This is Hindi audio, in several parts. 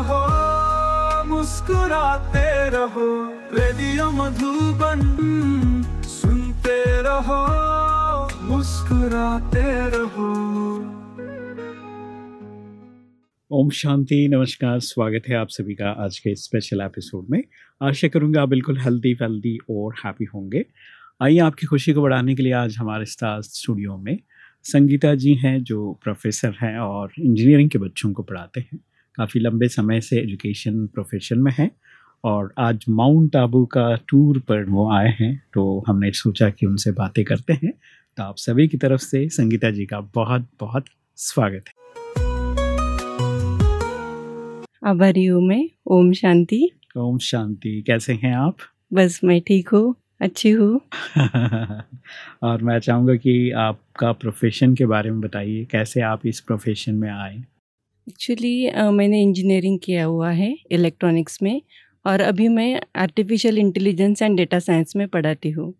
रहो, मुस्कुराते रहो, रेडियो मधुबन सुनते रहो, मुस्कुराते रहो। ओम शांति, नमस्कार, स्वागत है आप सभी का आज के स्पेशल एपिसोड में। आशा करूँगा आप बिल्कुल हेल्दी वेल्दी और हैप्पी होंगे। आइए आपकी खुशी को बढ़ाने के लिए आज हमारे स्टार स्टूडियो में संगीता जी हैं, जो प्रोफेसर हैं और इंजीनियरिंग के बच्चों को पढ़ाते हैं। काफ़ी लंबे समय से एजुकेशन प्रोफेशन में हैं और आज माउंट आबू का टूर पर वो आए हैं तो हमने सोचा कि उनसे बातें करते हैं। तो आप सभी की तरफ़ से संगीता जी का बहुत बहुत स्वागत है। आभारी हूँ मैं। ओम शांति। ओम शांति। कैसे हैं आप? बस मैं ठीक हूँ। अच्छी हूँ। और मैं चाहूँगा कि आपका प्रोफेशन के बारे में बताइए कैसे आप इस प्रोफेशन में आए? एक्चुअली मैंने इंजीनियरिंग किया हुआ है इलेक्ट्रॉनिक्स में और अभी मैं artificial intelligence and data science में पढ़ाती हूँ।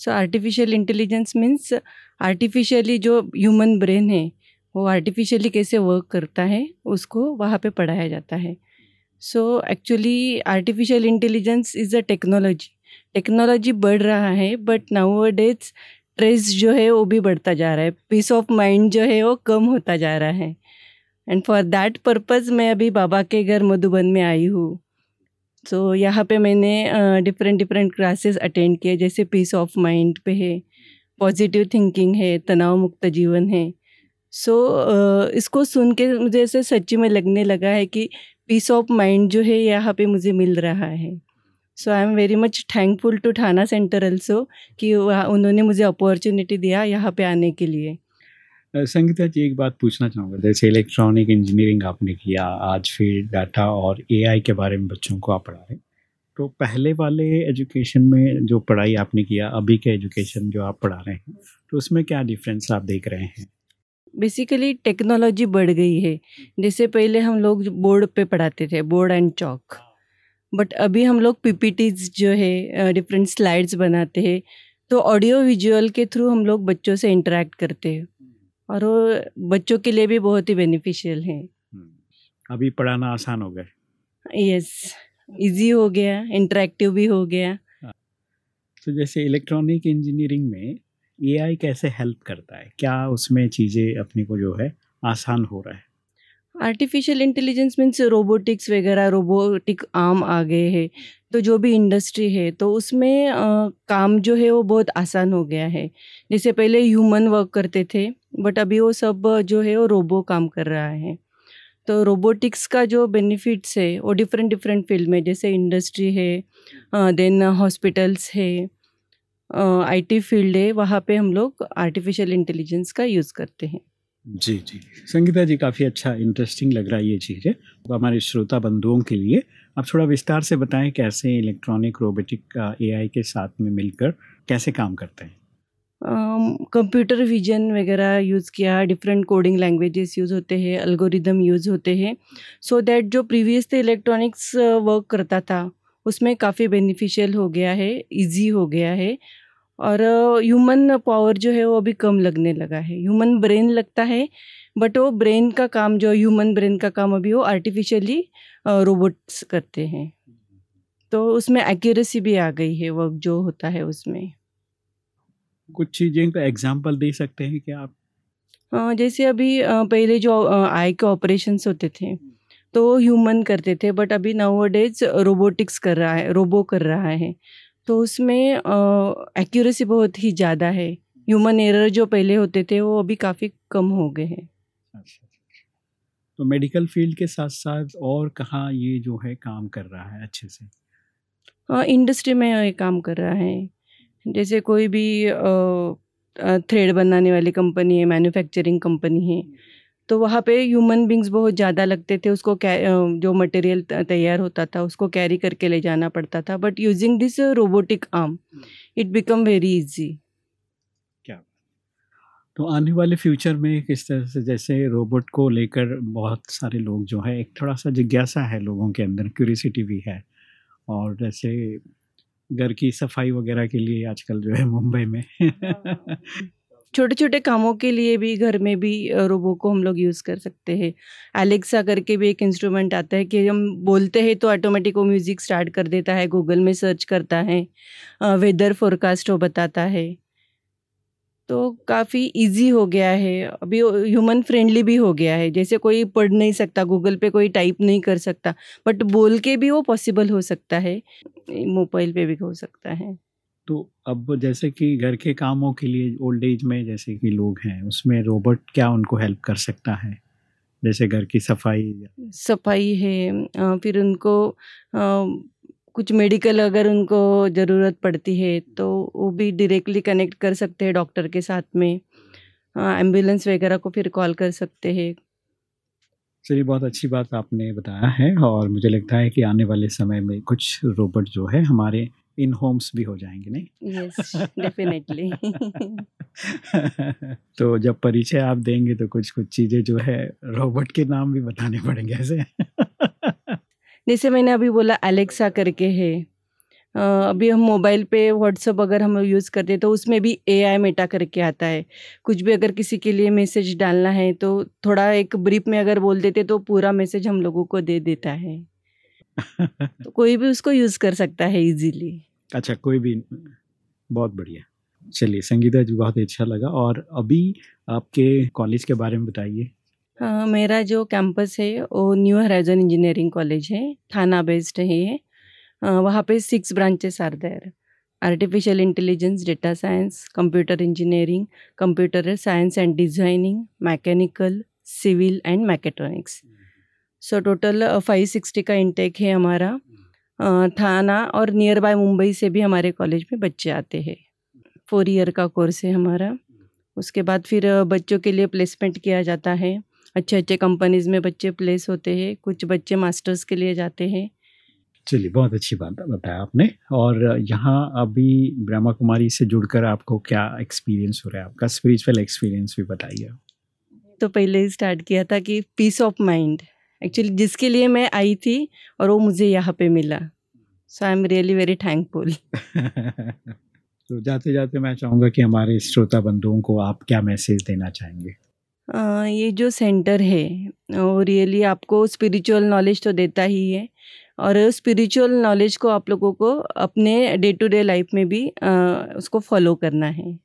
So artificial intelligence means artificially जो ह्यूमन ब्रेन है, वो आर्टिफिशियली कैसे वर्क करता है, उसको वहाँ पे पढ़ाया जाता है। So actually artificial intelligence is a technology technology बढ़ रहा है बट नाउ डेज़ ट्रेस जो है, वो भी बढ़ता जा रहा है। पीस ऑफ़ माइंड जो है, वो कम होता जा रहा है। एंड फॉर दैट पर्पज़ मैं अभी बाबा के घर मधुबन में आई हूँ। सो so, यहाँ पे मैंने डिफरेंट डिफरेंट क्लासेस अटेंड किए जैसे पीस ऑफ़ माइंड पे है पॉजिटिव थिंकिंग है तनाव मुक्त जीवन है। सो so, uh, इसको सुन के मुझे ऐसे सच्ची में लगने लगा है कि पीस ऑफ़ माइंड जो है यहाँ पे मुझे मिल रहा है। So I am very much thankful to Thana center also कि उन्होंने मुझे अपॉर्चुनिटी दिया यहाँ पे आने के लिए। संगीता जी, एक बात पूछना चाहूँगा। जैसे इलेक्ट्रॉनिक इंजीनियरिंग आपने किया, आज फिर डाटा और एआई के बारे में बच्चों को आप पढ़ा रहे तो पहले वाले एजुकेशन में जो पढ़ाई आपने किया, अभी के एजुकेशन जो आप पढ़ा रहे हैं तो उसमें क्या डिफरेंस आप देख रहे हैं? बेसिकली टेक्नोलॉजी बढ़ गई है। जैसे पहले हम लोग बोर्ड पे पढ़ाते थे, बोर्ड एंड चौक। बट अभी हम लोग पीपीटीज जो है डिफरेंट स्लाइड्स बनाते हैं। तो ऑडियो विजुअल के थ्रू हम लोग बच्चों से इंटरेक्ट करते हैं। और वो बच्चों के लिए भी बहुत ही बेनिफिशियल है। अभी पढ़ाना आसान हो गया। यस इजी हो गया इंटरेक्टिव भी हो गया। तो जैसे इलेक्ट्रॉनिक इंजीनियरिंग में एआई कैसे हेल्प करता है? क्या उसमें चीज़ें अपने को जो है आसान हो रहा है? आर्टिफिशियल इंटेलिजेंस मीन्स रोबोटिक्स वगैरह रोबोटिक आम आ गए हैं। तो जो भी इंडस्ट्री है तो उसमें आ, काम जो है वो बहुत आसान हो गया है। जैसे पहले ह्यूमन वर्क करते थे बट अभी वो सब जो है वो रोबो काम कर रहा है। तो रोबोटिक्स का जो बेनिफिट्स है वो डिफरेंट डिफरेंट फ़ील्ड में जैसे इंडस्ट्री है देन हॉस्पिटल्स है आईटी फ़ील्ड है वहाँ पे हम लोग आर्टिफिशियल इंटेलिजेंस का यूज़ करते हैं। जी जी। संगीता जी काफ़ी अच्छा इंटरेस्टिंग लग रहा है ये चीज़। है तो हमारे श्रोता बंधुओं के लिए आप थोड़ा विस्तार से बताएँ कैसे इलेक्ट्रॉनिक रोबोटिक एआई के साथ में मिलकर कैसे काम करते हैं? कंप्यूटर विजन वगैरह यूज़ किया डिफरेंट कोडिंग लैंग्वेजेस यूज़ होते हैं अल्गोरिदम यूज़ होते हैं। सो so दैट जो प्रीवियस इलेक्ट्रॉनिक्स वर्क करता था उसमें काफ़ी बेनिफिशियल हो गया है इजी हो गया है। और ह्यूमन पावर जो है वो अभी कम लगने लगा है। ह्यूमन ब्रेन लगता है बट वो ब्रेन का काम जो ह्यूमन ब्रेन का काम अभी वो आर्टिफिशियली रोबोट्स करते हैं। तो उसमें एक्यूरेसी भी आ गई है वर्क जो होता है उसमें। कुछ चीज़ें का एग्जांपल दे सकते हैं क्या आप? जैसे अभी पहले जो आई के ऑपरेशंस होते थे तो ह्यूमन करते थे बट अभी नाउ डेज़ रोबोटिक्स कर रहा है रोबो कर रहा है। तो उसमें एक्यूरेसी बहुत ही ज़्यादा है। ह्यूमन एरर जो पहले होते थे वो अभी काफ़ी कम हो गए हैं। अच्छा, अच्छा, अच्छा। तो मेडिकल फ़ील्ड के साथ साथ और कहाँ ये जो है काम कर रहा है अच्छे से? इंडस्ट्री में ये काम कर रहा है। जैसे कोई भी थ्रेड बनाने वाली कंपनी है मैन्युफैक्चरिंग कंपनी है। तो वहाँ पे ह्यूमन बींग्स बहुत ज़्यादा लगते थे उसको जो मटेरियल तैयार होता था उसको कैरी करके ले जाना पड़ता था। But using this robotic arm it become very easy तो आने वाले फ्यूचर में किस तरह से जैसे रोबोट को लेकर बहुत सारे लोग जो है एक थोड़ा सा जिज्ञासा है लोगों के अंदर क्यूरियोसिटी भी है। और जैसे घर की सफ़ाई वगैरह के लिए आजकल जो है मुंबई में। छोटे-छोटे कामों के लिए भी घर में भी रोबो को हम लोग यूज़ कर सकते हैं। एलेक्सा करके भी एक इंस्ट्रूमेंट आता है कि हम बोलते हैं तो ऑटोमेटिक वो म्यूज़िक स्टार्ट कर देता है, गूगल में सर्च करता है, वेदर फ़ोरकास्ट वो बताता है। तो काफ़ी ईज़ी हो गया है, अभी ह्यूमन फ्रेंडली भी हो गया है। जैसे कोई पढ़ नहीं सकता, गूगल पे कोई टाइप नहीं कर सकता, बट बोल के भी वो पॉसिबल हो सकता है, मोबाइल पे भी हो सकता है। तो अब जैसे कि घर के कामों के लिए ओल्ड एज में जैसे कि लोग हैं उसमें रोबोट क्या उनको हेल्प कर सकता है? जैसे घर की सफ़ाई सफ़ाई है फिर उनको कुछ मेडिकल अगर उनको ज़रूरत पड़ती है तो वो भी डायरेक्टली कनेक्ट कर सकते हैं डॉक्टर के साथ में। एंबुलेंस वगैरह को फिर कॉल कर सकते हैं। चलिए बहुत अच्छी बात आपने बताया है और मुझे लगता है कि आने वाले समय में कुछ रोबोट जो है हमारे इन होम्स भी हो जाएँगे नहीं? यस डेफिनेटली तो जब परिचय आप देंगे तो कुछ कुछ चीज़ें जो है रोबोट के नाम भी बताने पड़ेंगे ऐसे। जैसे मैंने अभी बोला एलेक्सा करके है। अभी हम मोबाइल पे व्हाट्सअप अगर हम यूज़ करते हैं तो उसमें भी एआई मेटा करके आता है। कुछ भी अगर किसी के लिए मैसेज डालना है तो थोड़ा एक ब्रीफ में अगर बोल देते तो पूरा मैसेज हम लोगों को दे देता है। तो कोई भी उसको यूज़ कर सकता है इजीली अच्छा कोई भी बहुत बढ़िया। चलिए संगीता जी बहुत अच्छा लगा। और अभी आपके कॉलेज के बारे में बताइए। हाँ, मेरा जो कैंपस है वो न्यू हराइजन इंजीनियरिंग कॉलेज है थाना बेस्ड है वहाँ पे six branches are there artificial intelligence data science computer engineering computer science and designing mechanical civil and mechatronics so total five sixty का इंटेक है हमारा। थाना और नियर बाय मुंबई से भी हमारे कॉलेज में बच्चे आते हैं। फोर ईयर का कोर्स है हमारा। उसके बाद फिर बच्चों के लिए प्लेसमेंट किया जाता है। अच्छे अच्छे कंपनीज़ में बच्चे प्लेस होते हैं। कुछ बच्चे मास्टर्स के लिए जाते हैं। चलिए बहुत अच्छी बात बताया आपने। और यहाँ अभी ब्रह्मा कुमारी से जुड़कर आपको क्या एक्सपीरियंस हो रहा है? आपका स्पिरिचुअल एक्सपीरियंस भी बताइए। तो पहले ही स्टार्ट किया था कि पीस ऑफ़ माइंड एक्चुअली जिसके लिए मैं आई थी और वो मुझे यहाँ पे मिला। So I am really very thankful तो जाते जाते मैं चाहूँगा कि हमारे श्रोता बंधुओं को आप क्या मैसेज देना चाहेंगे? आ, ये जो सेंटर है वो रियली आपको स्पिरिचुअल नॉलेज तो देता ही है और स्पिरिचुअल नॉलेज को आप लोगों को अपने डे टू डे लाइफ में भी अ, उसको फॉलो करना है।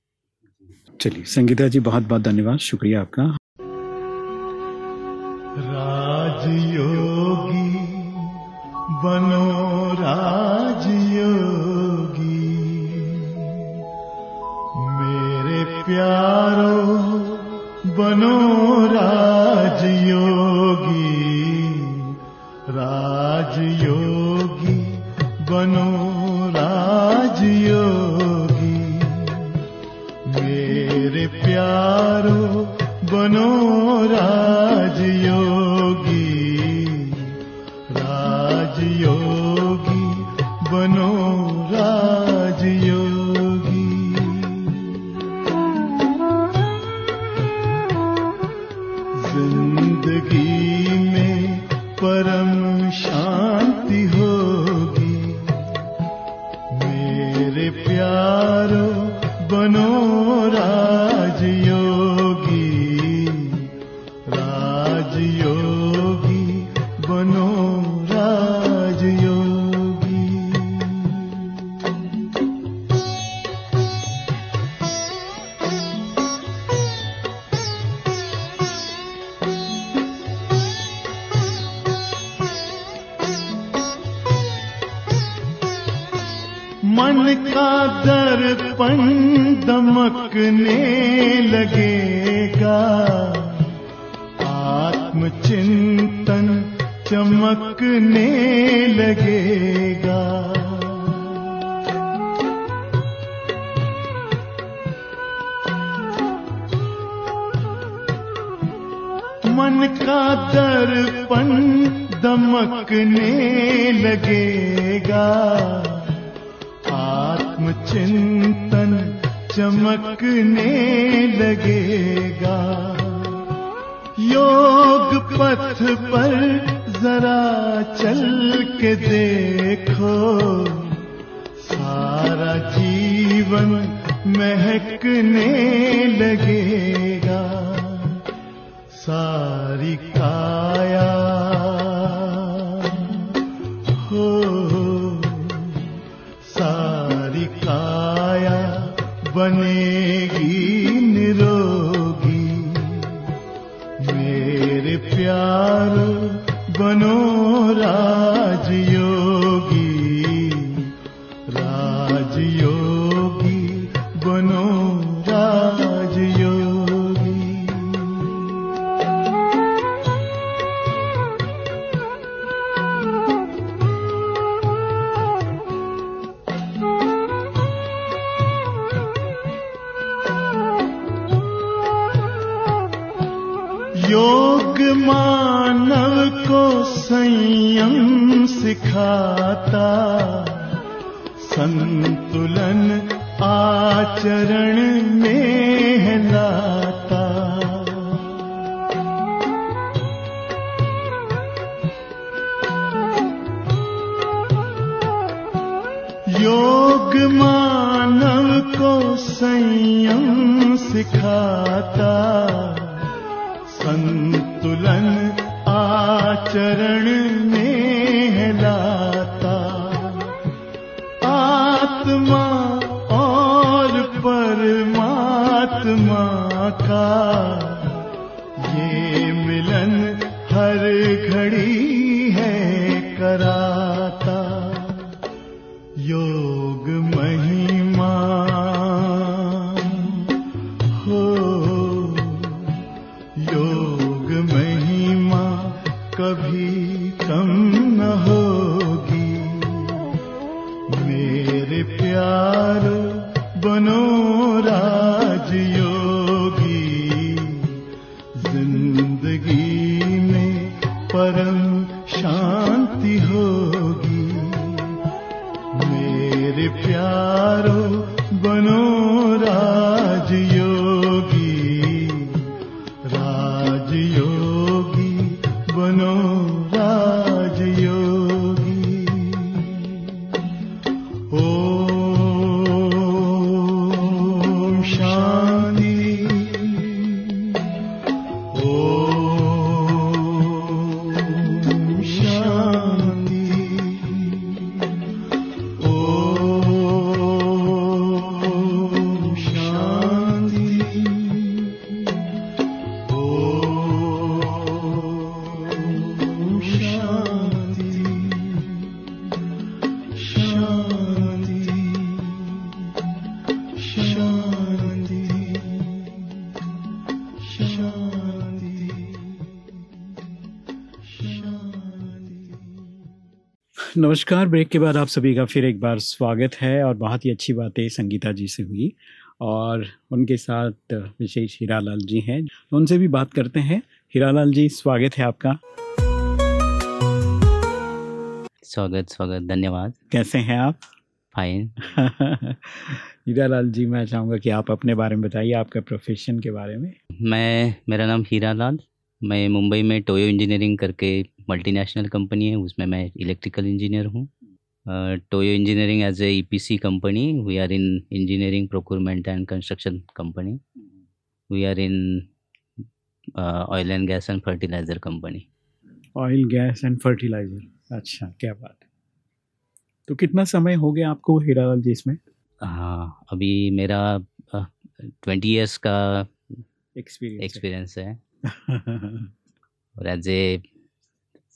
चलिए संगीता जी बहुत बहुत धन्यवाद। शुक्रिया आपका। बनो राजयोगी। मेरे प्यारो बनो राजयोगी। राजयोगी बनो राजयोगी। मेरे प्यारो ज़िंदगी में परम शांति होगी। मेरे प्यारो आत्मचिंतन चमकने लगेगा। योग पथ पर जरा चल के देखो। सारा जीवन महकने लगेगा। सारी काया बनेगी निरोगी। मेरे प्यार बनो राजयोगी को संयम सिखाता। संतुलन आचरण में लाता। योग मानव को संयम सिखाता। संतुलन आचरण में लाता। आत्मा और परमात्मा का नमस्कार ब्रेक के बाद आप सभी का फिर एक बार स्वागत है और बहुत ही अच्छी बातें संगीता जी से हुई और उनके साथ विशेष हीरालाल जी हैं। उनसे भी बात करते हैं। हीरालाल जी स्वागत है आपका। स्वागत स्वागत धन्यवाद। कैसे हैं आप? फाइन हीरालाल जी मैं चाहूँगा कि आप अपने बारे में बताइए आपका प्रोफेशन के बारे में। मैं मेरा नाम हीरा लाल मैं मुंबई में टोयो इंजीनियरिंग करके मल्टीनेशनल कंपनी है उसमें मैं इलेक्ट्रिकल इंजीनियर हूँ। Toyo engineering as a EPC company we are in engineering procurement and construction company we are in oil and gas and fertilizer company oil gas and fertilizer अच्छा क्या बात है। तो कितना समय हो गया आपको हीरालाल जी इसमें? हाँ अभी मेरा ट्वेंटी इयर्स का एक्सपीरियंस एक्सपीरियंस है। और एज ए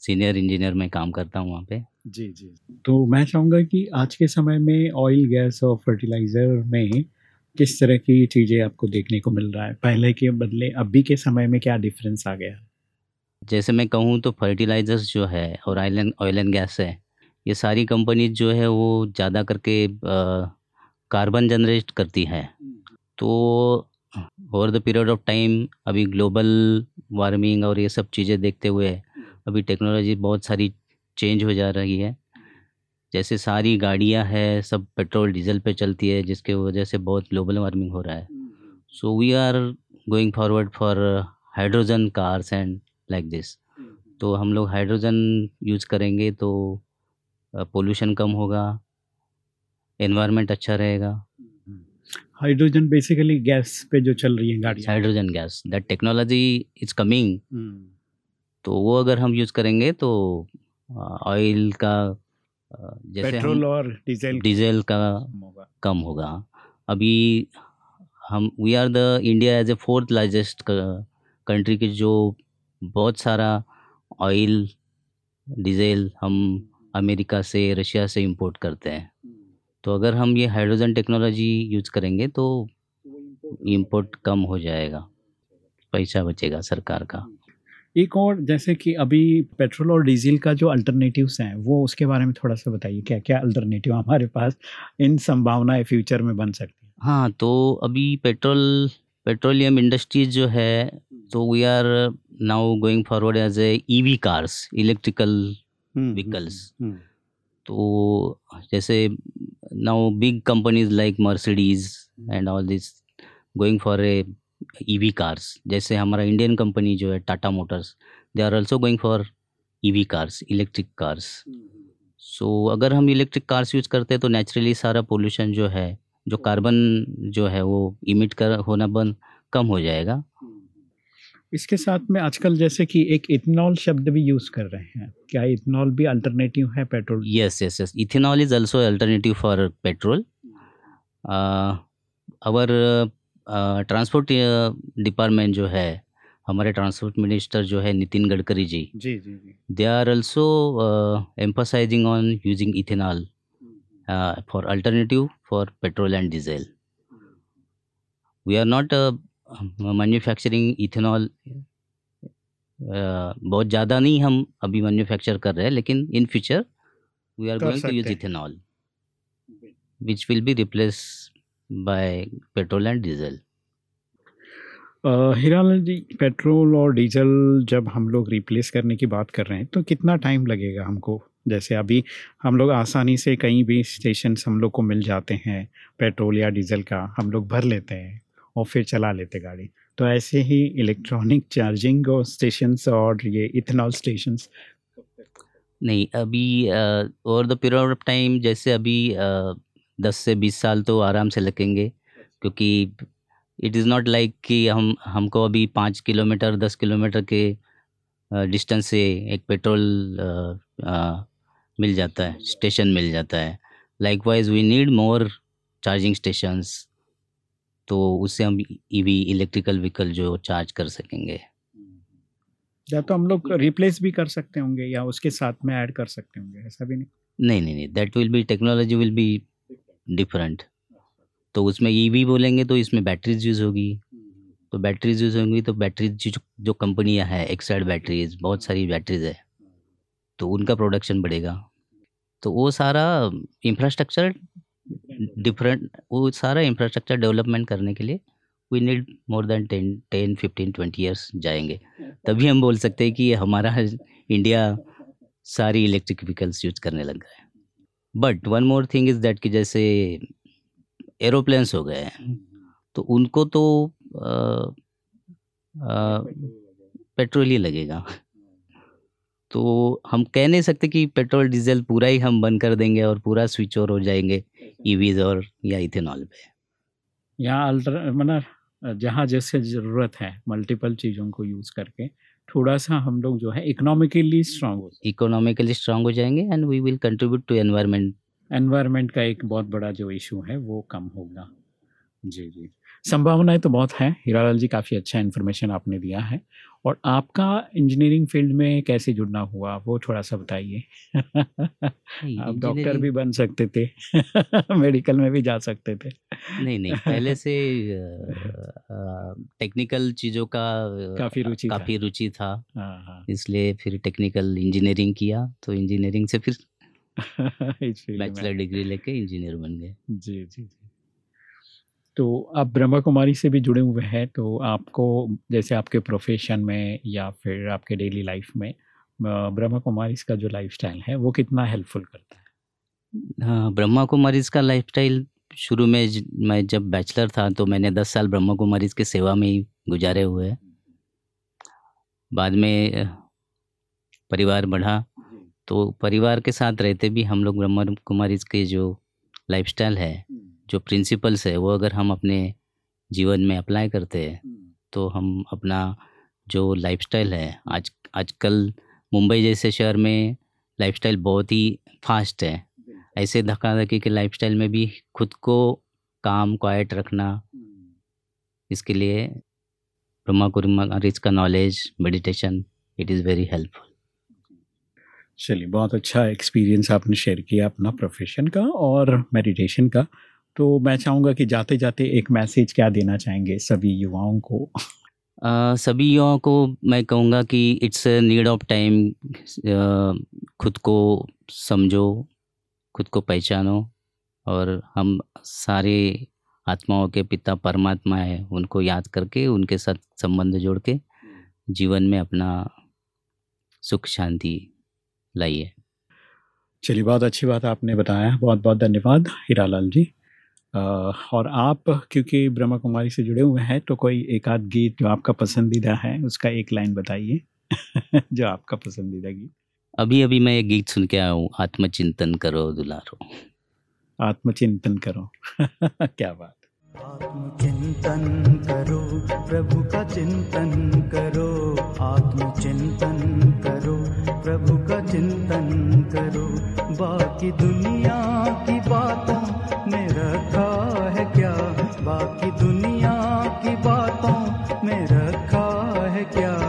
सीनियर इंजीनियर में काम करता हूँ वहाँ पे। जी जी। तो मैं चाहूँगा कि आज के समय में ऑयल गैस और फर्टिलाइज़र में किस तरह की चीज़ें आपको देखने को मिल रहा है? पहले के बदले अभी के समय में क्या डिफरेंस आ गया? जैसे मैं कहूँ तो फर्टिलाइजर्स जो है और oil and oil and gas है ये सारी कंपनीज़ जो है वो ज़्यादा करके कार्बन जनरेट करती है। तो over the period of time अभी ग्लोबल वार्मिंग और ये सब चीज़ें देखते हुए अभी टेक्नोलॉजी बहुत सारी चेंज हो जा रही है। जैसे सारी गाड़ियाँ है सब पेट्रोल डीजल पे चलती है जिसके वजह से बहुत ग्लोबल वार्मिंग हो रहा है। So we are going forward for hydrogen cars and like this तो हम लोग हाइड्रोजन यूज़ करेंगे तो पोल्यूशन कम होगा एनवायरनमेंट अच्छा रहेगा। हाइड्रोजन बेसिकली गैस पे जो चल रही है गाड़ियाँ। Hydrogen gas that technology is coming तो वो अगर हम यूज़ करेंगे तो ऑयल का जैसे पेट्रोल और डीजल डीजल का कम होगा। कम होगा। अभी हम we are the India as a fourth largest country के जो बहुत सारा ऑयल डीजल हम अमेरिका से रशिया से इंपोर्ट करते हैं। तो अगर हम ये हाइड्रोजन टेक्नोलॉजी यूज़ करेंगे तो इंपोर्ट कम हो जाएगा। पैसा बचेगा सरकार का। एक और जैसे कि अभी पेट्रोल और डीजल का जो अल्टरनेटिव्स हैं वो उसके बारे में थोड़ा सा बताइए क्या क्या अल्टरनेटिव हमारे पास इन संभावनाएँ फ्यूचर में बन सकती हैं? हाँ तो अभी पेट्रोल पेट्रोलियम इंडस्ट्रीज़ जो है तो we are now going forward as a EV cars electrical. Hmm, तो जैसे now big companies like Mercedes and all this going for a EV cars जैसे हमारा इंडियन कंपनी जो है Tata Motors they are also going for EV cars electric cars so अगर हम इलेक्ट्रिक कार्स यूज़ करते हैं तो नेचुरली सारा पोल्यूशन जो है जो कार्बन जो है वो इमिट कर होना बंद कम हो जाएगा। इसके साथ में आजकल जैसे कि एक इथेनॉल शब्द भी यूज़ कर रहे हैं। क्या इथेनॉल भी अल्टरनेटिव है petrol yes yes yes. Ethanol is also alternative for petrol uh, transport department जो है हमारे ट्रांसपोर्ट मिनिस्टर जो है Nitin Gadkari ji ji ji they are also emphasizing on using ethanol for alternative for petrol and diesel we are not ethanol uh, बहुत ज़्यादा नहीं हम अभी मैन्युफैक्चर कर रहे हैं लेकिन in future we are going to use ethanol which will be replace by petrol and diesel Hiralal ji petrol और डीजल जब हम लोग रिप्लेस करने की बात कर रहे हैं तो कितना टाइम लगेगा हमको? जैसे अभी हम लोग आसानी से कहीं भी स्टेशन हम लोग को मिल जाते हैं पेट्रोल या डीजल का हम लोग भर लेते हैं और फिर चला लेते गाड़ी। तो ऐसे ही इलेक्ट्रॉनिक चार्जिंग और स्टेशंस और ये इथेनॉल स्टेशंस नहीं अभी over the period of time जैसे अभी दस से बीस साल तो आराम से लगेंगे क्योंकि इट इज़ नॉट लाइक कि हम हमको अभी पाँच किलोमीटर दस किलोमीटर के डिस्टेंस से एक पेट्रोल अ, अ, मिल जाता है स्टेशन मिल जाता है। Likewise we need more charging stations तो उससे हम ईवी इलेक्ट्रिकल व्हीकल जो चार्ज कर सकेंगे। या तो हम लोग रिप्लेस भी कर सकते होंगे या उसके साथ में ऐड कर सकते होंगे ऐसा भी नहीं? नहीं नहीं नहीं that will be technology will be different तो उसमें ईवी बोलेंगे तो इसमें बैटरीज यूज़ होगी। तो बैटरीज यूज़ होंगी तो बैटरीज जो जो कंपनियाँ हैं एक्साइड बैटरीज बहुत सारी बैटरीज है। तो उनका प्रोडक्शन बढ़ेगा। तो वो सारा इंफ्रास्ट्रक्चर डिफरेंट वो सारा इंफ्रास्ट्रक्चर डेवलपमेंट करने के लिए we need more than ten ten fifteen twenty years जाएँगे। तभी हम बोल सकते हैं कि हमारा इंडिया सारी इलेक्ट्रिक व्हीकल्स यूज़ करने लग गए but one more thing is that कि जैसे एरोप्लेन्स हो गए तो उनको तो पेट्रोल ही लगेगा। तो हम कह नहीं सकते कि पेट्रोल डीजल पूरा ही हम बंद कर देंगे और पूरा स्विच ओवर हो जाएँगे ईवीज और या इथेनॉल पे। यहाँ अल्टर मतलब जहाँ जैसे ज़रूरत है मल्टीपल चीज़ों को यूज़ करके थोड़ा सा हम लोग जो है इकोनॉमिकली स्ट्रांग हो इकोनॉमिकली स्ट्रांग हो जाएँगे and we will contribute to environment environment का एक बहुत बड़ा जो इशू है वो कम होगा। जी जी। संभावनाएँ तो बहुत हैं। हीरालाल जी काफ़ी अच्छा इन्फॉर्मेशन आपने दिया है। और आपका इंजीनियरिंग फ़ील्ड में कैसे जुड़ना हुआ वो थोड़ा सा बताइए आप डॉक्टर भी बन सकते थे। मेडिकल में भी जा सकते थे। नहीं नहीं पहले से टेक्निकल चीज़ों का काफ़ी रुचि था। काफ़ी रुचि था। हाँ हाँ। इसलिए फिर टेक्निकल इंजीनियरिंग किया तो इंजीनियरिंग से फिर बैचलर डिग्री लेके इंजीनियर बन गए। जी जी जी। तो आप ब्रह्मा कुमारी से भी जुड़े हुए हैं तो आपको जैसे आपके प्रोफेशन में या फिर आपके डेली लाइफ में ब्रह्मा कुमारी का जो लाइफस्टाइल है वो कितना हेल्पफुल करता है? हाँ ब्रह्मा कुमारी का लाइफस्टाइल शुरू में मैं जब बैचलर था तो मैंने दस साल ब्रह्मा कुमारी की सेवा में ही गुजारे हुए बाद में परिवार बढ़ा तो परिवार के साथ रहते भी हम लोग ब्रह्मा कुमारी के जो लाइफस्टाइल है जो प्रिंसिपल्स है वो अगर हम अपने जीवन में अप्लाई करते हैं तो हम अपना जो लाइफस्टाइल है आज आजकल मुंबई जैसे शहर में लाइफस्टाइल बहुत ही फास्ट है। ऐसे धक्का धक्की के लाइफस्टाइल में भी खुद को काम क्वाइट रखना इसके लिए ब्रह्मा कुमारीज का knowledge meditation it is very helpful चलिए बहुत अच्छा एक्सपीरियंस आपने शेयर किया अपना प्रोफेशन का और मेडिटेशन का। तो मैं चाहूँगा कि जाते जाते एक मैसेज क्या देना चाहेंगे सभी युवाओं को? अ, सभी युवाओं को मैं कहूँगा कि इट्स नीड ऑफ़ टाइम खुद को समझो खुद को पहचानो और हम सारे आत्माओं के पिता परमात्मा है उनको याद करके उनके साथ संबंध जोड़ के जीवन में अपना सुख शांति लाइए। चलिए बहुत अच्छी बात आपने बताया बहुत बहुत धन्यवाद हीरालाल जी। और आप क्योंकि ब्रह्मा कुमारी से जुड़े हुए हैं तो कोई एक आध गीत जो आपका पसंदीदा है उसका एक लाइन बताइए जो आपका पसंदीदा गीत। अभी अभी मैं एक गीत सुन के आया हूँ आत्मचिंतन करो दुलारो। आत्मचिंतन करो। क्या बात। आत्मचिंतन करो, प्रभु का चिंतन करो। आत्मचिंतन करो, प्रभु का चिंतन करो। बाकी दुनिया की बातों में रखा है क्या? बाकी दुनिया की बातों में रखा है क्या?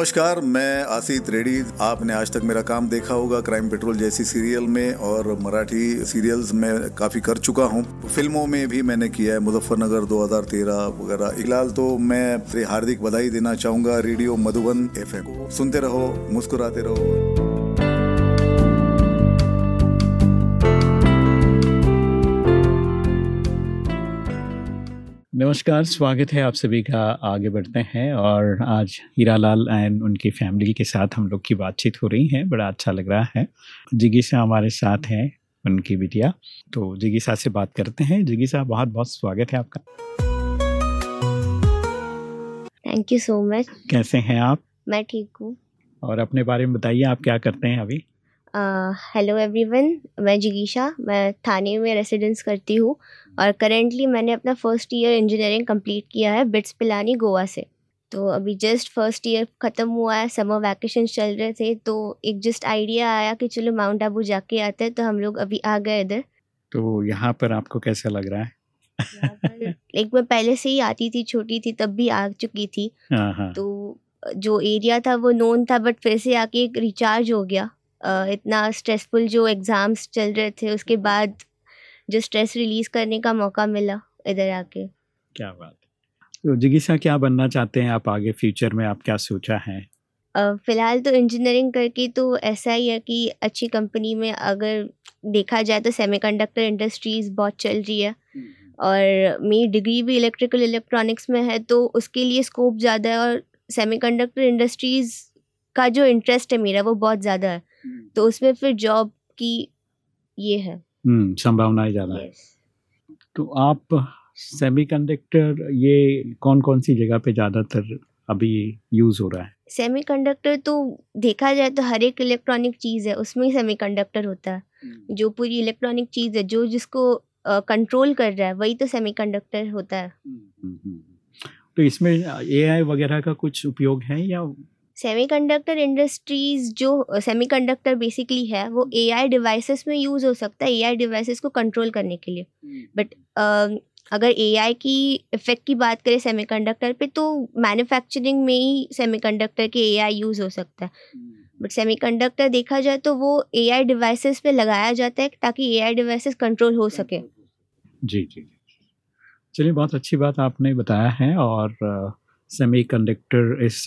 नमस्कार, मैं आसित रेड्डी। आपने आज तक मेरा काम देखा होगा क्राइम पेट्रोल जैसी सीरियल में और मराठी सीरियल्स में काफ़ी कर चुका हूँ। फ़िल्मों में भी मैंने किया है, मुजफ्फरनगर 2013 वगैरह। फ़िलहाल तो मैं हार्दिक बधाई देना चाहूँगा रेडियो मधुबन एफए को। सुनते रहो, मुस्कुराते रहो। नमस्कार स्वागत है आप सभी का। आगे बढ़ते हैं और आज हीरालाल एंड उनकी फैमिली के साथ हम लोग की बातचीत हो रही है। बड़ा अच्छा लग रहा है। जिगीसा हमारे साथ हैं उनकी बिटिया। तो जिगीसा से बात करते हैं। जिगीसा बहुत बहुत स्वागत है आपका। थैंक यू सो मच कैसे हैं आप? मैं ठीक हूँ। और अपने बारे में बताइए आप क्या करते हैं अभी? हेलो एवरीवन मैं जिगीशा. मैं थाने में रेसिडेंस करती हूँ और करेंटली मैंने अपना फ़र्स्ट ईयर इंजीनियरिंग कंप्लीट किया है बिट्स पिलानी गोवा से। तो अभी जस्ट फ़र्स्ट ईयर ख़त्म हुआ है समर वैकेशन चल रहे थे तो एक जस्ट आइडिया आया कि चलो माउंट आबू जाके आते हैं तो हम लोग अभी आ गए इधर। तो यहाँ पर आपको कैसा लग रहा है? एक मैं पहले से ही आती थी छोटी थी तब भी आ चुकी थी। हाँ हाँ। तो जो एरिया था वो नोन था बट फिर से आके एक रिचार्ज हो गया। इतना स्ट्रेसफुल जो एग्ज़ाम्स चल रहे थे उसके बाद जो स्ट्रेस रिलीज़ करने का मौका मिला इधर आके। क्या बात। तो जिगीसा क्या बनना चाहते हैं आप आगे फ्यूचर में? आप क्या सोचा है? फ़िलहाल तो इंजीनियरिंग करके तो ऐसा ही है कि अच्छी कंपनी में अगर देखा जाए तो सेमीकंडक्टर इंडस्ट्रीज़ बहुत चल रही है। और मेरी डिग्री भी इलेक्ट्रिकल इलेक्ट्रॉनिक्स में है तो उसके लिए स्कोप ज़्यादा है और सेमीकंडक्टर इंडस्ट्रीज़ का जो इंटरेस्ट है मेरा वो बहुत ज़्यादा है। तो उसमें फिर जॉब की ये है। हम्म संभावनाएँ ज़्यादा है। तो आप सेमीकंडक्टर ये कौन कौन सी जगह पे ज़्यादातर अभी यूज़ हो रहा है? सेमीकंडक्टर तो देखा जाए तो हर एक इलेक्ट्रॉनिक चीज़ है उसमें ही सेमीकंडक्टर होता है। जो पूरी इलेक्ट्रॉनिक चीज़ है जो जिसको कंट्रोल कर रहा है वही तो सेमीकंडक्टर होता है। हम्म, हम्म। तो इसमें एआई वगैरह का कुछ उपयोग है या सेमीकंडक्टर इंडस्ट्रीज़ जो सेमीकंडक्टर बेसिकली है वो एआई डिवाइसेस में यूज़ हो सकता है एआई डिवाइसेस को कंट्रोल करने के लिए। बट अगर एआई की इफ़ेक्ट की बात करें सेमीकंडक्टर पे तो मैन्युफैक्चरिंग में ही सेमीकंडक्टर के एआई यूज़ हो सकता है। बट सेमीकंडक्टर देखा जाए तो वो एआई डिवाइसेस पे लगाया जाता है ताकि एआई डिवाइसेस कंट्रोल हो सके। जी जी चलिए बहुत अच्छी बात आपने बताया है और सेमी कंडक्टर इस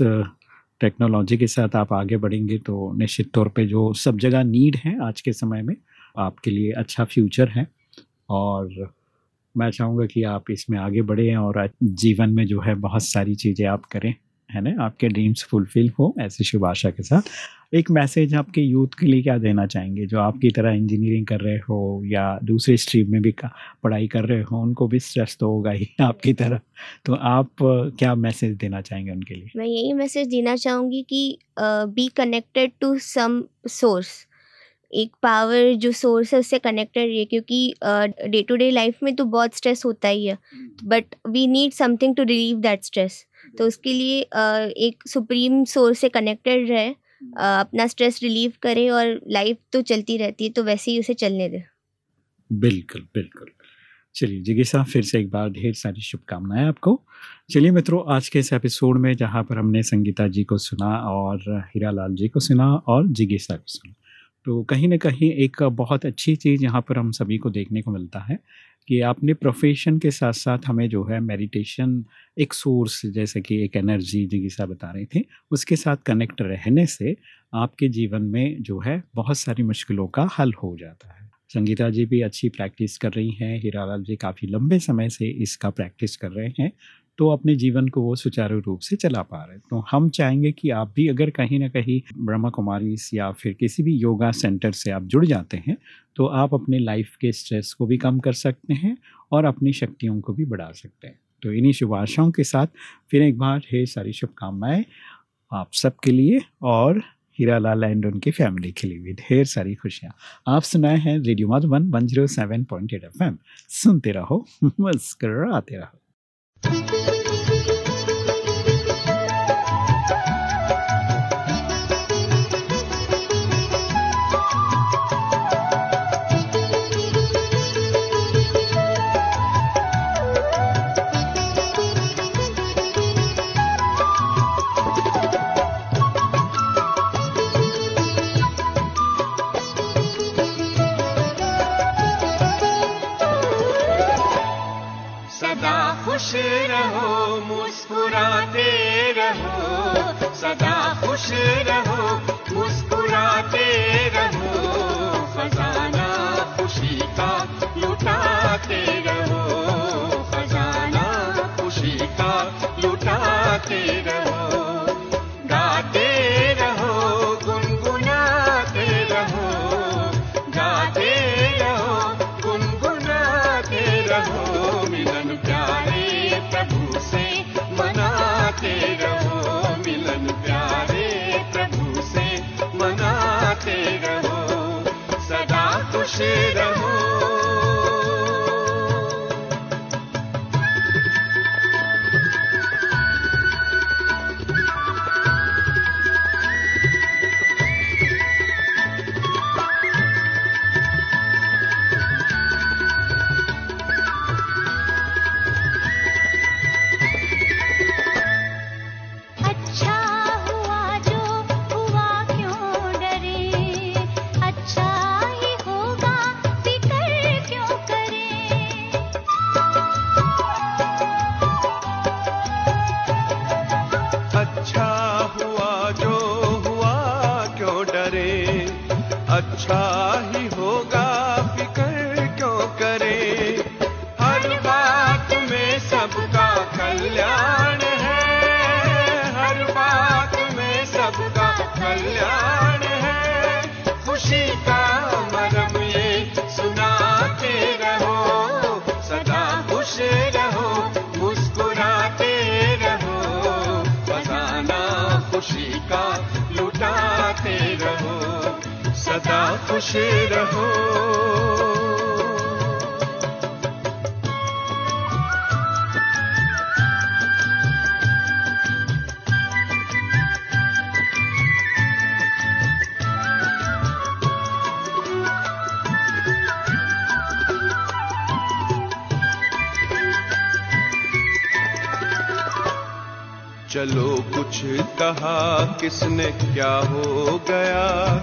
टेक्नोलॉजी के साथ आप आगे बढ़ेंगे तो निश्चित तौर पे जो सब जगह नीड है आज के समय में, आपके लिए अच्छा फ्यूचर है। और मैं चाहूँगा कि आप इसमें आगे बढ़ें और जीवन में जो है बहुत सारी चीज़ें आप करें। है ना आपके ड्रीम्स फुलफिल हो ऐसी शुभ आशा के साथ। एक मैसेज आपके यूथ के लिए क्या देना चाहेंगे? जो आपकी तरह इंजीनियरिंग कर रहे हो या दूसरे स्ट्रीम में भी पढ़ाई कर रहे हो उनको भी स्ट्रेस तो होगा ही आपकी तरह। तो आप क्या मैसेज देना चाहेंगे उनके लिए? मैं यही मैसेज देना चाहूँगी कि be connected to some source एक पावर जो सोर्स है उससे कनेक्टेड रहिए क्योंकि डे टू डे लाइफ में तो बहुत स्ट्रेस होता ही है। But we need something to relieve that stress तो उसके लिए एक सुप्रीम सोर्स से कनेक्टेड रहे अपना स्ट्रेस रिलीव करे और लाइफ तो चलती रहती है तो वैसे ही उसे चलने दे। बिल्कुल बिल्कुल। चलिए जिगी साहब फिर से एक बार ढेर सारी शुभकामनाएँ आपको। चलिए मित्रों आज के इस एपिसोड में जहाँ पर हमने संगीता जी को सुना और हीरा लाल जी को सुना और जिगीसा को सुना तो कहीं ना कहीं एक बहुत अच्छी चीज़ यहाँ पर हम सभी को देखने को मिलता है। कि आपने प्रोफेशन के साथ साथ हमें जो है मेडिटेशन एक सोर्स जैसे कि एक एनर्जी जिसा बता रहे थे, उसके साथ कनेक्ट रहने से आपके जीवन में जो है बहुत सारी मुश्किलों का हल हो जाता है। संगीता जी भी अच्छी प्रैक्टिस कर रही हैं, हीरालाल जी काफ़ी लंबे समय से इसका प्रैक्टिस कर रहे हैं। तो अपने जीवन को वो सुचारू रूप से चला पा रहे तो हम चाहेंगे कि आप भी अगर कहीं ना कहीं ब्रह्मा कुमारी या फिर किसी भी योगा सेंटर से आप जुड़ जाते हैं तो आप अपने लाइफ के स्ट्रेस को भी कम कर सकते हैं और अपनी शक्तियों को भी बढ़ा सकते हैं। तो इन्हीं शुभ आशाओं के साथ फिर एक बार ढेर सारी शुभकामनाएँ आप सबके लिए और हीरा लाल एंड उनकी फैमिली के लिए भी। ढेर सारी खुशियाँ। आप सुनाए हैं radio Madhuban one zero seven point eight F M. सुनते रहो, मुस्कराते रहो। सदा खुश रहो मुस्कुराते खुश रहो चलो कुछ कहा किसने क्या हो गया।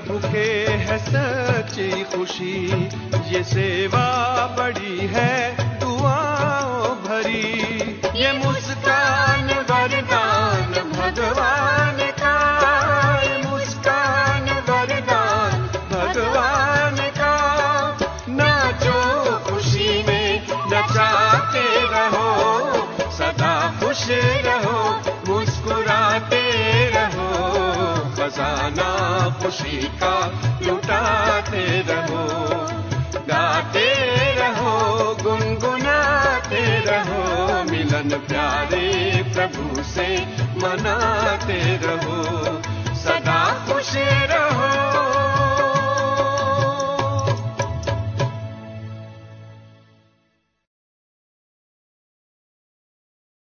प्रभु के है सच्ची खुशी। ये सेवा बड़ी है, दुआओं भरी। ये मुस्कान वरदान, भगवान। प्यारे प्रभु से मनाते रहो।